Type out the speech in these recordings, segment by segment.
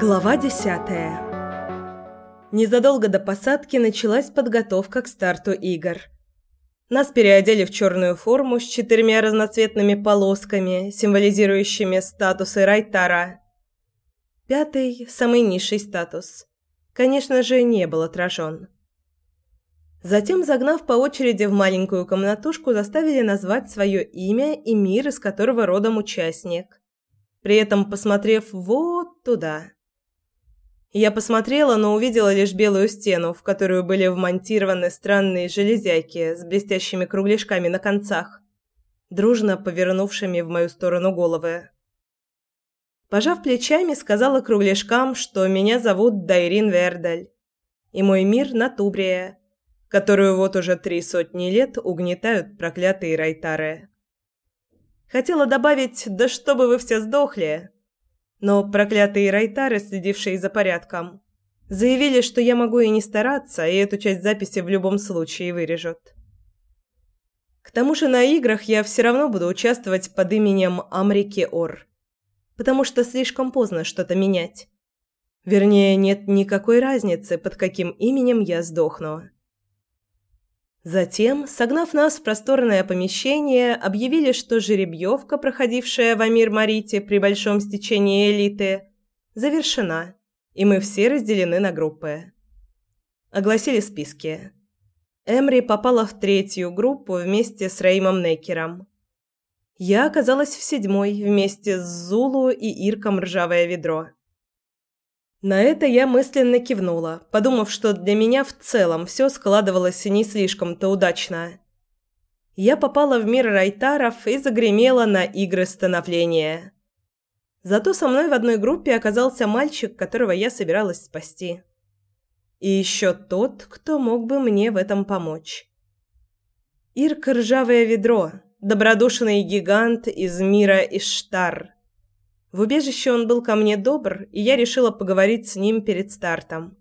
Глава десятая Незадолго до посадки началась подготовка к старту игр. Нас переодели в черную форму с четырьмя разноцветными полосками, символизирующими статусы Райтара. Пятый, самый низший статус, конечно же, не был отражен. Затем, загнав по очереди в маленькую комнатушку, заставили назвать свое имя и мир, из которого родом участник. При этом посмотрев вот туда. Я посмотрела, но увидела лишь белую стену, в которую были вмонтированы странные железяки с блестящими кругляшками на концах, дружно повернувшими в мою сторону головы. Пожав плечами, сказала кругляшкам, что меня зовут Дайрин Вердаль, и мой мир – Натубрия, которую вот уже три сотни лет угнетают проклятые райтары. Хотела добавить «да чтобы вы все сдохли», но проклятые райтары, следившие за порядком, заявили, что я могу и не стараться, и эту часть записи в любом случае вырежут. К тому же на играх я все равно буду участвовать под именем Амрики Ор, потому что слишком поздно что-то менять. Вернее, нет никакой разницы, под каким именем я сдохну. Затем, согнав нас в просторное помещение, объявили, что жеребьевка, проходившая в Амир-Марите при большом стечении элиты, завершена, и мы все разделены на группы. Огласили списки. Эмри попала в третью группу вместе с Реймом Некером. Я оказалась в седьмой вместе с Зулу и Ирком Ржавое ведро. На это я мысленно кивнула, подумав, что для меня в целом все складывалось не слишком-то удачно. Я попала в мир райтаров и загремела на игры становления. Зато со мной в одной группе оказался мальчик, которого я собиралась спасти. И еще тот, кто мог бы мне в этом помочь. Ирк Ржавое Ведро, добродушный гигант из мира Иштар – в убежище он был ко мне добр, и я решила поговорить с ним перед стартом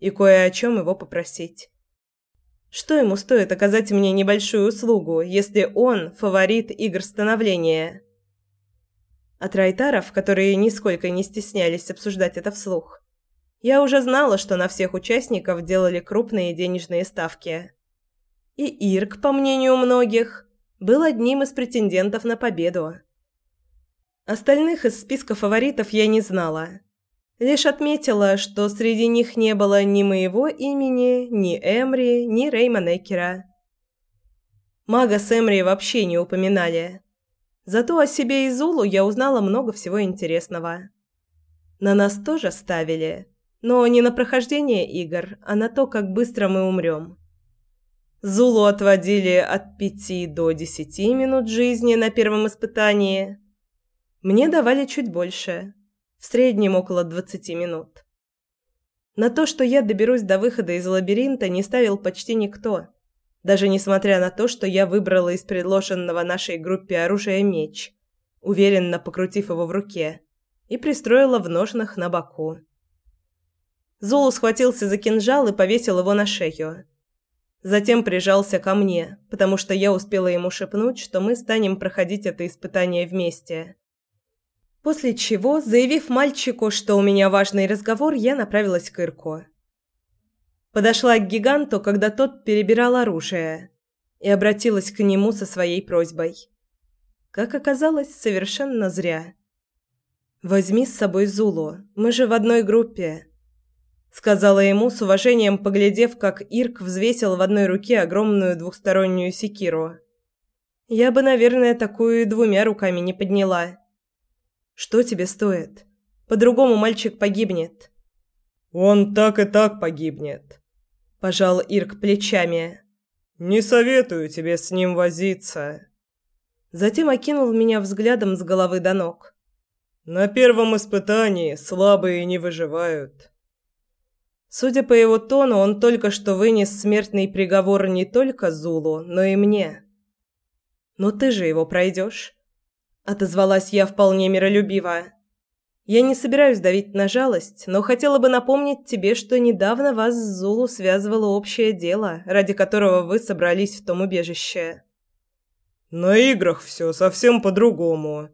и кое о чем его попросить. Что ему стоит оказать мне небольшую услугу, если он фаворит игр становления? От райтаров, которые нисколько не стеснялись обсуждать это вслух, я уже знала, что на всех участников делали крупные денежные ставки. И Ирк, по мнению многих, был одним из претендентов на победу. Остальных из списка фаворитов я не знала. Лишь отметила, что среди них не было ни моего имени, ни Эмри, ни Рейма Некера. Мага с Эмри вообще не упоминали. Зато о себе и Зулу я узнала много всего интересного. На нас тоже ставили, но не на прохождение игр, а на то, как быстро мы умрем. Зулу отводили от пяти до десяти минут жизни на первом испытании – мне давали чуть больше, в среднем около 20 минут. На то, что я доберусь до выхода из лабиринта, не ставил почти никто, даже несмотря на то, что я выбрала из предложенного нашей группе оружия меч, уверенно покрутив его в руке, и пристроила в ножнах на боку. Золу схватился за кинжал и повесил его на шею. Затем прижался ко мне, потому что я успела ему шепнуть, что мы станем проходить это испытание вместе. После чего, заявив мальчику, что у меня важный разговор, я направилась к Ирку. Подошла к гиганту, когда тот перебирал оружие, и обратилась к нему со своей просьбой. Как оказалось, совершенно зря. «Возьми с собой Зулу, мы же в одной группе», — сказала ему с уважением, поглядев, как Ирк взвесил в одной руке огромную двухстороннюю секиру. «Я бы, наверное, такую двумя руками не подняла». Что тебе стоит? По-другому мальчик погибнет. Он так и так погибнет, пожал Ирк плечами. Не советую тебе с ним возиться. Затем окинул меня взглядом с головы до ног. На первом испытании слабые не выживают. Судя по его тону, он только что вынес смертный приговор не только Зулу, но и мне. Но ты же его пройдешь. Отозвалась я вполне миролюбиво. Я не собираюсь давить на жалость, но хотела бы напомнить тебе, что недавно вас с Зулу связывало общее дело, ради которого вы собрались в том убежище. На играх все совсем по-другому.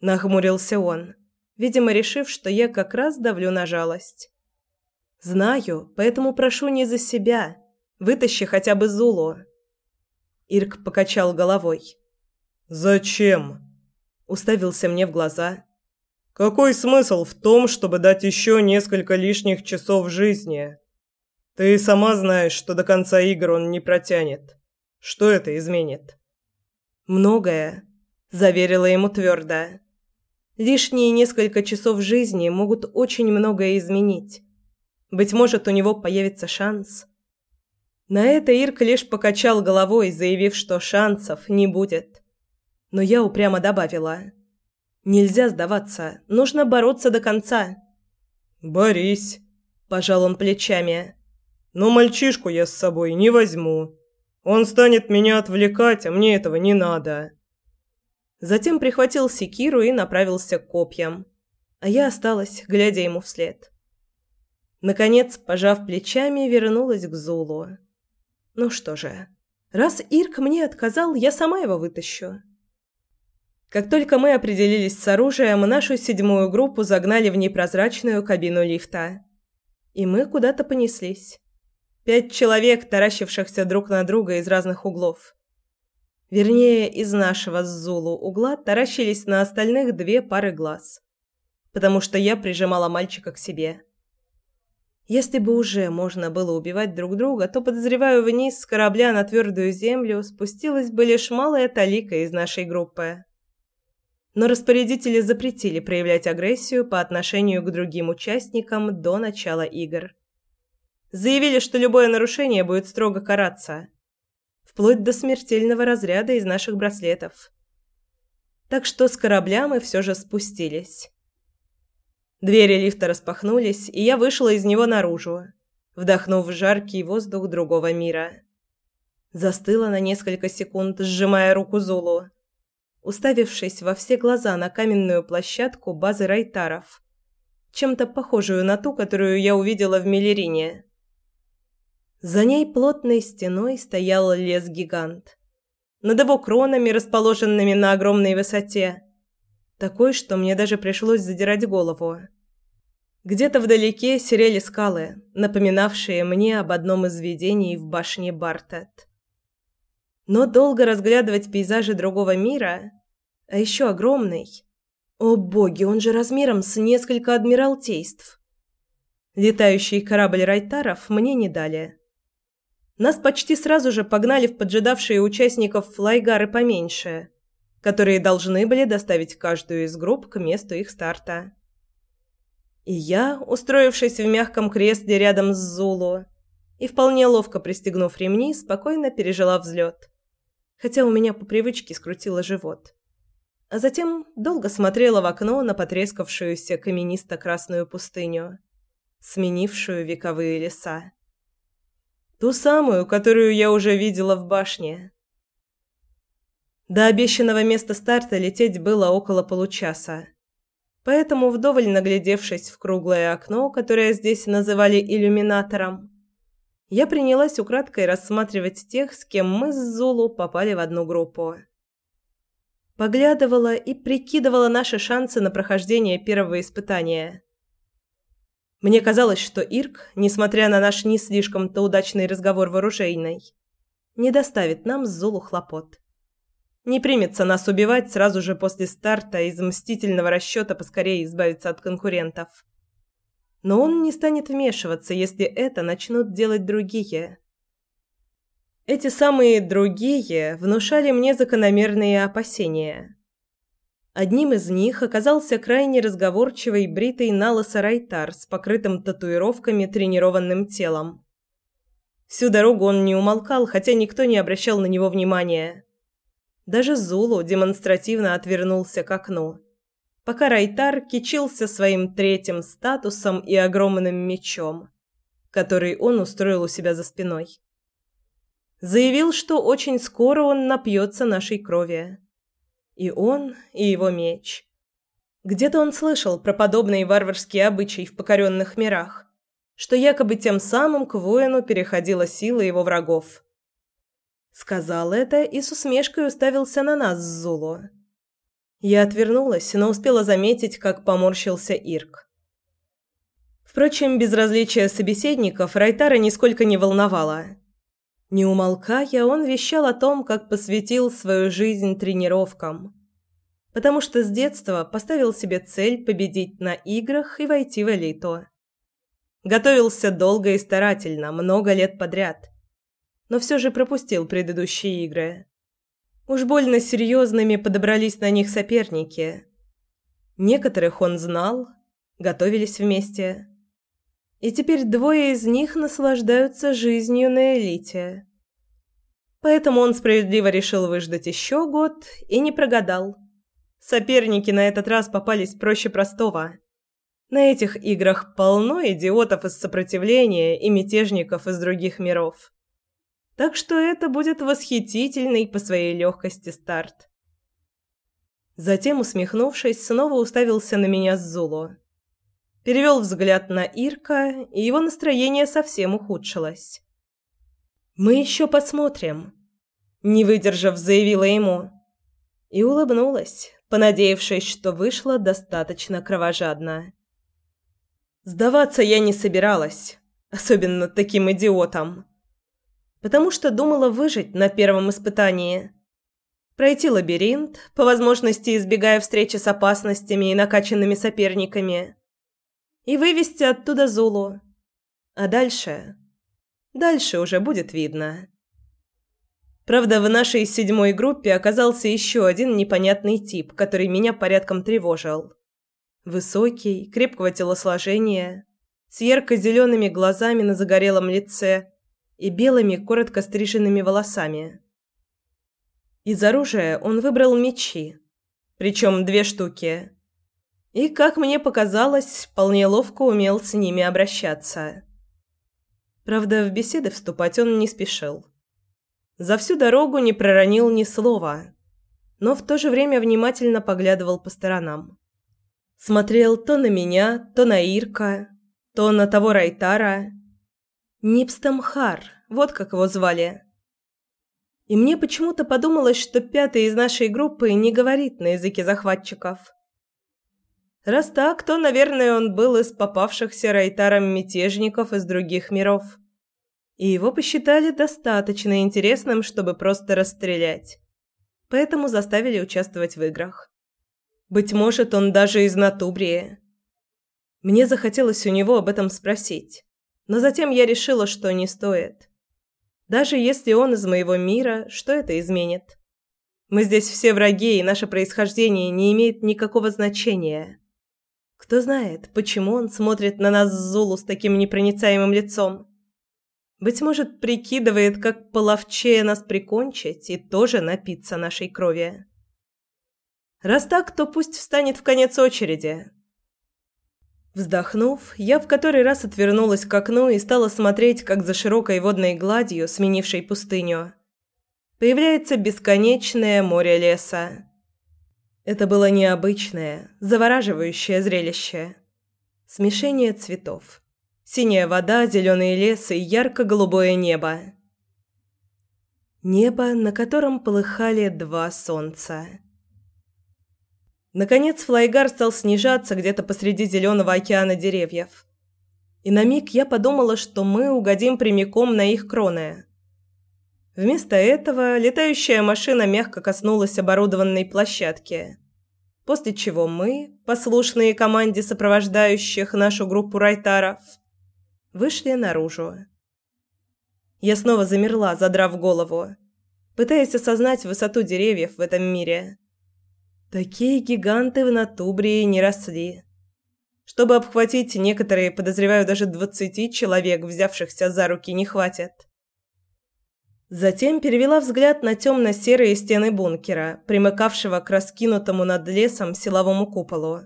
Нахмурился он. видимо, решив, что я как раз давлю на жалость. «Знаю, поэтому прошу не за себя. Вытащи хотя бы Зулу». Ирк покачал головой. «Зачем?» Уставился мне в глаза. «Какой смысл в том, чтобы дать еще несколько лишних часов жизни? Ты сама знаешь, что до конца игр он не протянет. Что это изменит?» «Многое», – заверила ему твердо. «Лишние несколько часов жизни могут очень многое изменить. Быть может, у него появится шанс». На это Ирк лишь покачал головой, заявив, что шансов не будет. Но я упрямо добавила. «Нельзя сдаваться, нужно бороться до конца». «Борись», – пожал он плечами. «Но мальчишку я с собой не возьму. Он станет меня отвлекать, а мне этого не надо». Затем прихватил секиру и направился к копьям. А я осталась, глядя ему вслед. Наконец, пожав плечами, вернулась к Зулу. Ну что же, раз Ирк мне отказал, я сама его вытащу. Как только мы определились с оружием, нашу седьмую группу загнали в непрозрачную кабину лифта. И мы куда-то понеслись. Пять человек, таращившихся друг на друга из разных углов. Вернее, из нашего с Зулу угла таращились на остальных две пары глаз. Потому что я прижимала мальчика к себе. Если бы уже можно было убивать друг друга, то, подозреваю, вниз с корабля на твердую землю спустилась бы лишь малая талика из нашей группы. Но распорядители запретили проявлять агрессию по отношению к другим участникам до начала игр. Заявили, что любое нарушение будет строго караться. Вплоть до смертельного разряда из наших браслетов. Так что с корабля мы все же спустились. Двери лифта распахнулись, и я вышла из него наружу, вдохнув жаркий воздух другого мира. Застыла на несколько секунд, сжимая руку Зулу, уставившись во все глаза на каменную площадку базы Райтаров, чем-то похожую на ту, которую я увидела в Миллерине. За ней плотной стеной стоял лес-гигант. Над его кронами, расположенными на огромной высоте, такой, что мне даже пришлось задирать голову. Где-то вдалеке серели скалы, напоминавшие мне об одном из видений в башне Бартет. Но долго разглядывать пейзажи другого мира, а еще огромный. О боги, он же размером с несколько адмиралтейств. Летающий корабль Райтаров мне не дали. Нас почти сразу же погнали в поджидавшие участников флайгары поменьше, которые должны были доставить каждую из групп к месту их старта. И я, устроившись в мягком кресле рядом с Зулу и вполне ловко пристегнув ремни, спокойно пережила взлет. Хотя у меня по привычке скрутило живот. А затем долго смотрела в окно на потрескавшуюся каменисто-красную пустыню, сменившую вековые леса. Ту самую, которую я уже видела в башне. До обещанного места старта лететь было около получаса. Поэтому, вдоволь наглядевшись в круглое окно, которое здесь называли иллюминатором, я принялась украдкой рассматривать тех, с кем мы с Зулу попали в одну группу. Поглядывала и прикидывала наши шансы на прохождение первого испытания. Мне казалось, что Ирк, несмотря на наш не слишком-то удачный разговор в оружейной, не доставит нам с Зулу хлопот не примется нас убивать сразу же после старта из мстительного расчета поскорее избавиться от конкурентов. Но он не станет вмешиваться, если это начнут делать другие. Эти самые «другие» внушали мне закономерные опасения. Одним из них оказался крайне разговорчивый бритый налысо Райтар с покрытым татуировками тренированным телом. Всю дорогу он не умолкал, хотя никто не обращал на него внимания. Даже Зулу демонстративно отвернулся к окну, пока Райтар кичился своим третьим статусом и огромным мечом, который он устроил у себя за спиной. Заявил, что очень скоро он напьется нашей крови. И он, и его меч. Где-то он слышал про подобные варварские обычаи в покоренных мирах, что якобы тем самым к воину переходила сила его врагов. Сказал это и с усмешкой уставился на нас с Зулу. Я отвернулась, но успела заметить, как поморщился Ирк. Впрочем, безразличие собеседников Райтара нисколько не волновало. Не умолкая, он вещал о том, как посвятил свою жизнь тренировкам. Потому что с детства поставил себе цель победить на играх и войти в элиту. Готовился долго и старательно, много лет подряд. Но все же пропустил предыдущие игры. Уж больно серьезными подобрались на них соперники. Некоторых он знал, готовились вместе. И теперь двое из них наслаждаются жизнью на элите. Поэтому он справедливо решил выждать еще год и не прогадал. Соперники на этот раз попались проще простого. На этих играх полно идиотов из сопротивления и мятежников из других миров. Так что это будет восхитительный по своей легкости старт. Затем, усмехнувшись, снова уставился на меня с Зулу. Перевел взгляд на Ирка, и его настроение совсем ухудшилось. «Мы еще посмотрим», – не выдержав, заявила ему. И улыбнулась, понадеявшись, что вышло достаточно кровожадно. Сдаваться я не собиралась, особенно таким идиотам потому что думала выжить на первом испытании. Пройти лабиринт, по возможности избегая встречи с опасностями и накачанными соперниками. И вывести оттуда Зулу. А дальше... Дальше уже будет видно. Правда, в нашей седьмой группе оказался еще один непонятный тип, который меня порядком тревожил. Высокий, крепкого телосложения, с ярко-зелеными глазами на загорелом лице и белыми коротко стриженными волосами. Из оружия он выбрал мечи, причем две штуки. И, как мне показалось, вполне ловко умел с ними обращаться. Правда, в беседы вступать он не спешил. За всю дорогу не проронил ни слова, но в то же время внимательно поглядывал по сторонам. Смотрел то на меня, то на Ирка, то на того Райтара – Нипстамхар, вот как его звали. И мне почему-то подумалось, что пятый из нашей группы не говорит на языке захватчиков. Раз так, то, наверное, он был из попавшихся Райтаром мятежников из других миров. И его посчитали достаточно интересным, чтобы просто расстрелять. Поэтому заставили участвовать в играх. Быть может, он даже из Натубрии. Мне захотелось у него об этом спросить. Но затем я решила, что не стоит. Даже если он из моего мира, что это изменит? Мы здесь все враги, и наше происхождение не имеет никакого значения. Кто знает, почему он смотрит на нас Зулу с таким непроницаемым лицом? Быть может, прикидывает, как половчее нас прикончить и тоже напиться нашей крови. Раз так, то пусть встанет в конец очереди. Вздохнув, я в который раз отвернулась к окну и стала смотреть, как за широкой водной гладью, сменившей пустыню, появляется бесконечное море леса. Это было необычное, завораживающее зрелище. Смешение цветов. Синяя вода, зеленый лес и ярко-голубое небо. Небо, на котором полыхали два солнца. Наконец флайгар стал снижаться где-то посреди зеленого океана деревьев. И на миг я подумала, что мы угодим прямиком на их кроны. Вместо этого летающая машина мягко коснулась оборудованной площадки, после чего мы, послушные команде сопровождающих нашу группу райтаров, вышли наружу. Я снова замерла, задрав голову, пытаясь осознать высоту деревьев в этом мире. Такие гиганты в Натубрии не росли. Чтобы обхватить некоторые, подозреваю, даже двадцати человек, взявшихся за руки, не хватит. Затем перевела взгляд на темно-серые стены бункера, примыкавшего к раскинутому над лесом силовому куполу.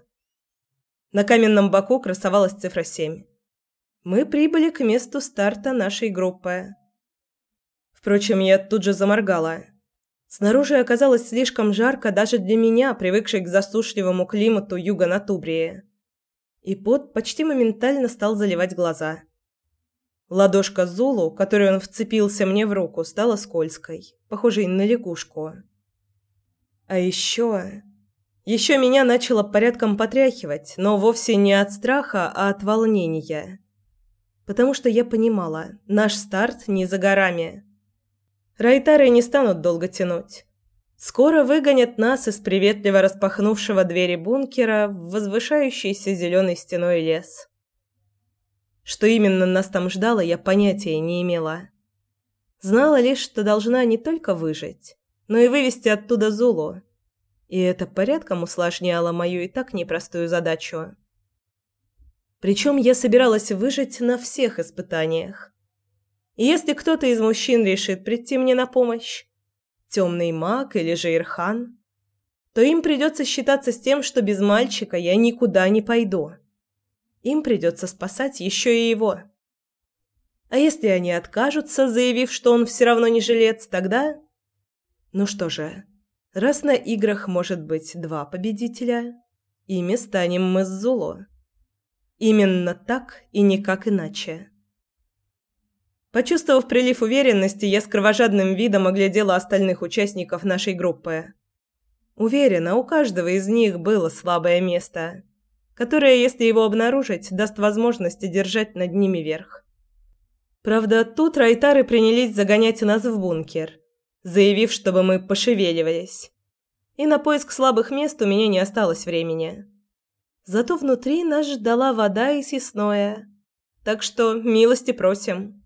На каменном боку красовалась цифра семь. Мы прибыли к месту старта нашей группы. Впрочем, я тут же заморгала. Снаружи оказалось слишком жарко даже для меня, привыкшей к засушливому климату юга Натубрии. И пот почти моментально стал заливать глаза. Ладошка Зулу, которой он вцепился мне в руку, стала скользкой, похожей на лягушку. А еще... Еще меня начало порядком потряхивать, но вовсе не от страха, а от волнения. Потому что я понимала, наш старт не за горами. Райтары не станут долго тянуть. Скоро выгонят нас из приветливо распахнувшего двери бункера в возвышающийся зеленой стеной лес. Что именно нас там ждало, я понятия не имела. Знала лишь, что должна не только выжить, но и вывести оттуда Зулу. И это порядком усложняло мою и так непростую задачу. Причем я собиралась выжить на всех испытаниях. И если кто-то из мужчин решит прийти мне на помощь, темный маг или же Ирхан, то им придется считаться с тем, что без мальчика я никуда не пойду. Им придется спасать еще и его. А если они откажутся, заявив, что он все равно не жилец, тогда... Ну что же, раз на играх может быть два победителя, ими станем мы с Зулу. Именно так и никак иначе. Почувствовав прилив уверенности, я с кровожадным видом оглядела остальных участников нашей группы. Уверена, у каждого из них было слабое место, которое, если его обнаружить, даст возможность держать над ними верх. Правда, тут райтары принялись загонять нас в бункер, заявив, чтобы мы пошевеливались. И на поиск слабых мест у меня не осталось времени. Зато внутри нас ждала вода и съестное. Так что милости просим.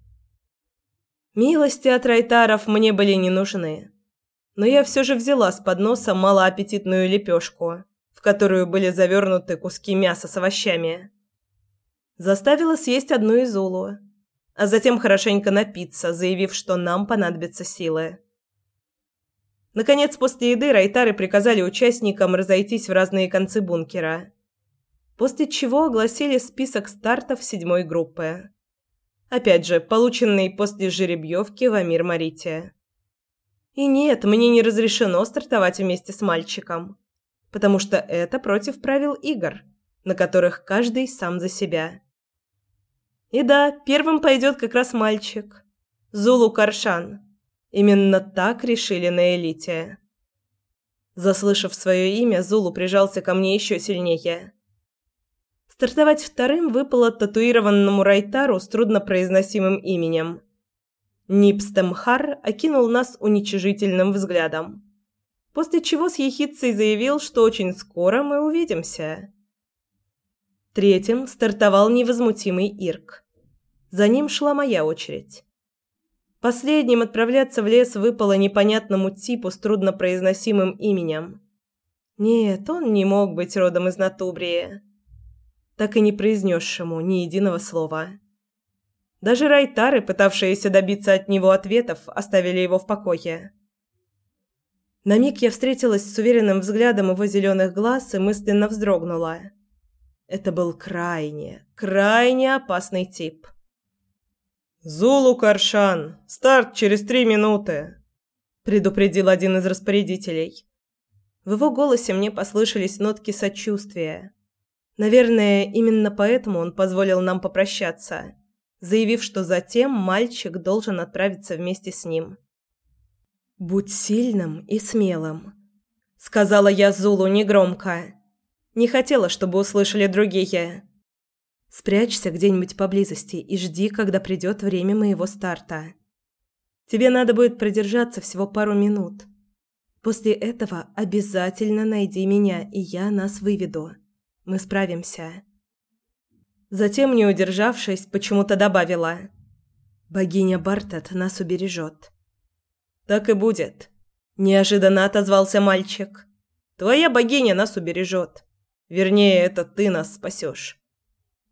Милости от райтаров мне были не нужны. Но я все же взяла с подноса малоаппетитную лепешку, в которую были завернуты куски мяса с овощами. Заставила съесть одну из улу а затем хорошенько напиться, заявив, что нам понадобятся силы. Наконец, после еды райтары приказали участникам разойтись в разные концы бункера, после чего огласили список стартов седьмой группы. Опять же, полученный после жеребьевки в Амир-Марите. И нет, мне не разрешено стартовать вместе с мальчиком, потому что это против правил игр, на которых каждый сам за себя. И да, первым пойдет как раз мальчик. Зулу Каршан. Именно так решили на элите. Заслышав свое имя, Зулу прижался ко мне еще сильнее. Стартовать вторым выпало татуированному Райтару с труднопроизносимым именем. Нипстемхар окинул нас уничижительным взглядом. После чего с ехидцей заявил, что очень скоро мы увидимся. Третьим стартовал невозмутимый Ирк. За ним шла моя очередь. Последним отправляться в лес выпало непонятному типу с труднопроизносимым именем. Нет, он не мог быть родом из Натубрии. Так и не произнесшему ни единого слова. Даже райтары, пытавшиеся добиться от него ответов, оставили его в покое. На миг я встретилась с уверенным взглядом его зеленых глаз и мысленно вздрогнула. Это был крайне, крайне опасный тип. «Зулу Каршан! Старт через три минуты!» – предупредил один из распорядителей. В его голосе мне послышались нотки сочувствия. Наверное, именно поэтому он позволил нам попрощаться, заявив, что затем мальчик должен отправиться вместе с ним. «Будь сильным и смелым», – сказала я Зулу негромко. Не хотела, чтобы услышали другие. Спрячься где-нибудь поблизости и жди, когда придет время моего старта. Тебе надо будет продержаться всего пару минут. После этого обязательно найди меня, и я нас выведу. Мы справимся. Затем, не удержавшись, почему-то добавила: Богиня Бартат нас убережет. Так и будет, неожиданно отозвался мальчик. Твоя богиня нас убережет. Вернее, это ты нас спасешь.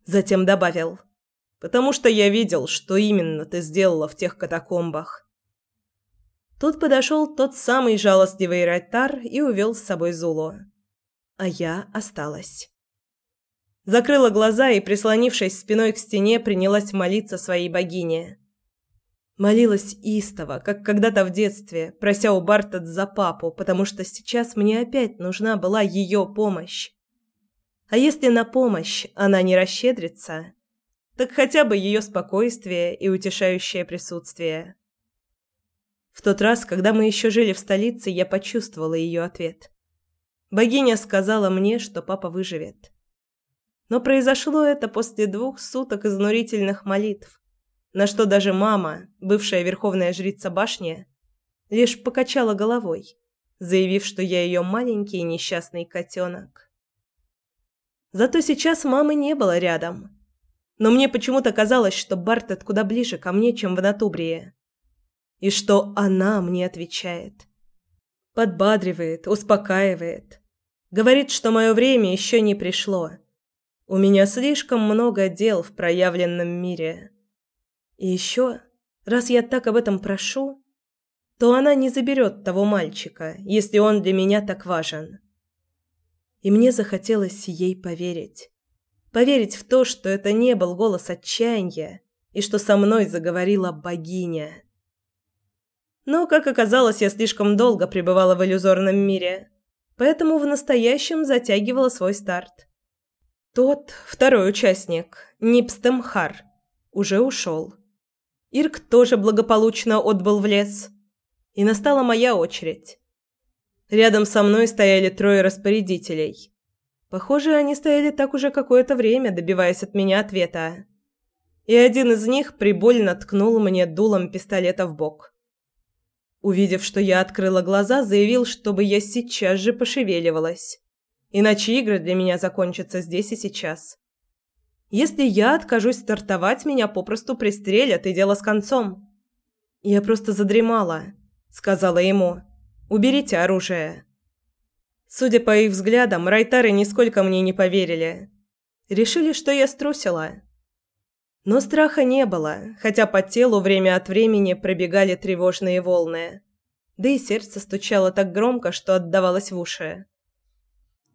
Затем добавил: "Потому что я видел, что именно ты сделала в тех катакомбах". Тут подошел тот самый жалостливый Райтар и увел с собой Зулу. А я осталась. Закрыла глаза и, прислонившись спиной к стене, принялась молиться своей богине. Молилась истово, как когда-то в детстве, прося у Бартет за папу, потому что сейчас мне опять нужна была ее помощь. А если на помощь она не расщедрится, так хотя бы ее спокойствие и утешающее присутствие. В тот раз, когда мы еще жили в столице, я почувствовала ее ответ. Богиня сказала мне, что папа выживет. Но произошло это после двух суток изнурительных молитв, на что даже мама, бывшая верховная жрица башни, лишь покачала головой, заявив, что я ее маленький несчастный котенок. Зато сейчас мамы не было рядом. Но мне почему-то казалось, что Бартет куда ближе ко мне, чем в Натубрии. И что она мне отвечает. Подбадривает, успокаивает. Говорит, что мое время еще не пришло у меня слишком много дел в проявленном мире. И еще, раз я так об этом прошу, то она не заберет того мальчика, если он для меня так важен. И мне захотелось ей поверить. Поверить в то, что это не был голос отчаяния, и что со мной заговорила богиня. Но, как оказалось, я слишком долго пребывала в иллюзорном мире, поэтому в настоящем затягивала свой старт. Тот, второй участник, Нипстемхар, уже ушел. Ирк тоже благополучно отбыл в лес. И настала моя очередь. Рядом со мной стояли трое распорядителей. Похоже, они стояли так уже какое-то время, добиваясь от меня ответа. И один из них прибольно ткнул мне дулом пистолета в бок. Увидев, что я открыла глаза, заявил, чтобы я сейчас же пошевеливалась. Иначе игры для меня закончатся здесь и сейчас. Если я откажусь стартовать, меня попросту пристрелят, и дело с концом. Я просто задремала, сказала ему. Уберите оружие. Судя по их взглядам, райтары нисколько мне не поверили. Решили, что я струсила. Но страха не было, хотя по телу время от времени пробегали тревожные волны. Да и сердце стучало так громко, что отдавалось в уши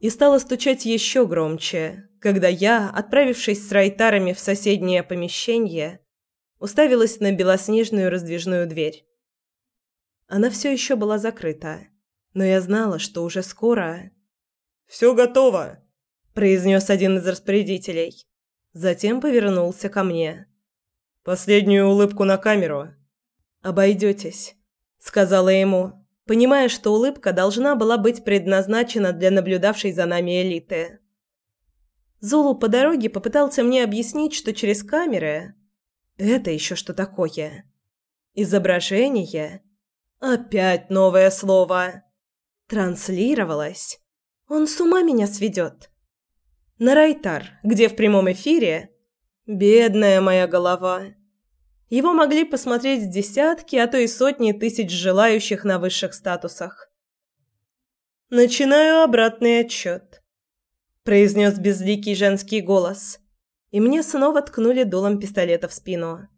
и стало стучать еще громче, когда я, отправившись с райтарами в соседнее помещение, уставилась на белоснежную раздвижную дверь. Она все еще была закрыта, но я знала, что уже скоро... «Все готово!» – произнес один из распорядителей. Затем повернулся ко мне. «Последнюю улыбку на камеру». «Обойдетесь», – сказала ему, понимая, что улыбка должна была быть предназначена для наблюдавшей за нами элиты. Зулу по дороге попытался мне объяснить, что через камеры... Это еще что такое? Изображение? Опять новое слово. Транслировалось. Он с ума меня сведет. На Райтар, где в прямом эфире... Бедная моя голова. Его могли посмотреть десятки, а то и сотни тысяч желающих на высших статусах. «Начинаю обратный отчет», – произнес безликий женский голос, и мне снова ткнули дулом пистолета в спину.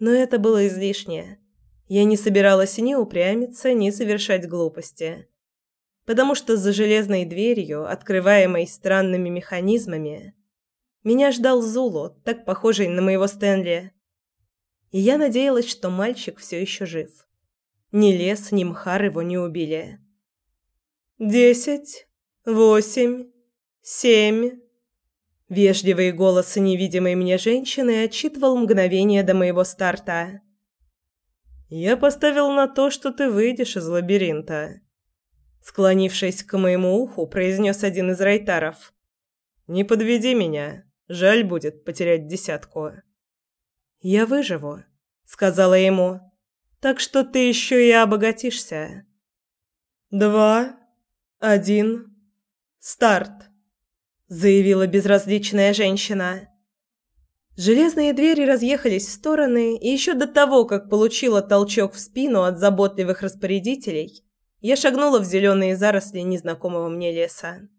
Но это было излишнее. Я не собиралась ни упрямиться, ни совершать глупости. Потому что за железной дверью, открываемой странными механизмами, меня ждал Зулу, так похожий на моего Стэнли, и я надеялась, что мальчик все еще жив. Ни лес, ни мхар его не убили. «Десять, восемь, семь...» Вежливый голос невидимой мне женщины отчитывал мгновение до моего старта. «Я поставил на то, что ты выйдешь из лабиринта», склонившись к моему уху, произнес один из райтаров. «Не подведи меня. Жаль будет потерять десятку». «Я выживу», — сказала ему. «Так что ты еще и обогатишься». «Два, один, старт», — заявила безразличная женщина. Железные двери разъехались в стороны, и еще до того, как получила толчок в спину от заботливых распорядителей, я шагнула в зеленые заросли незнакомого мне леса.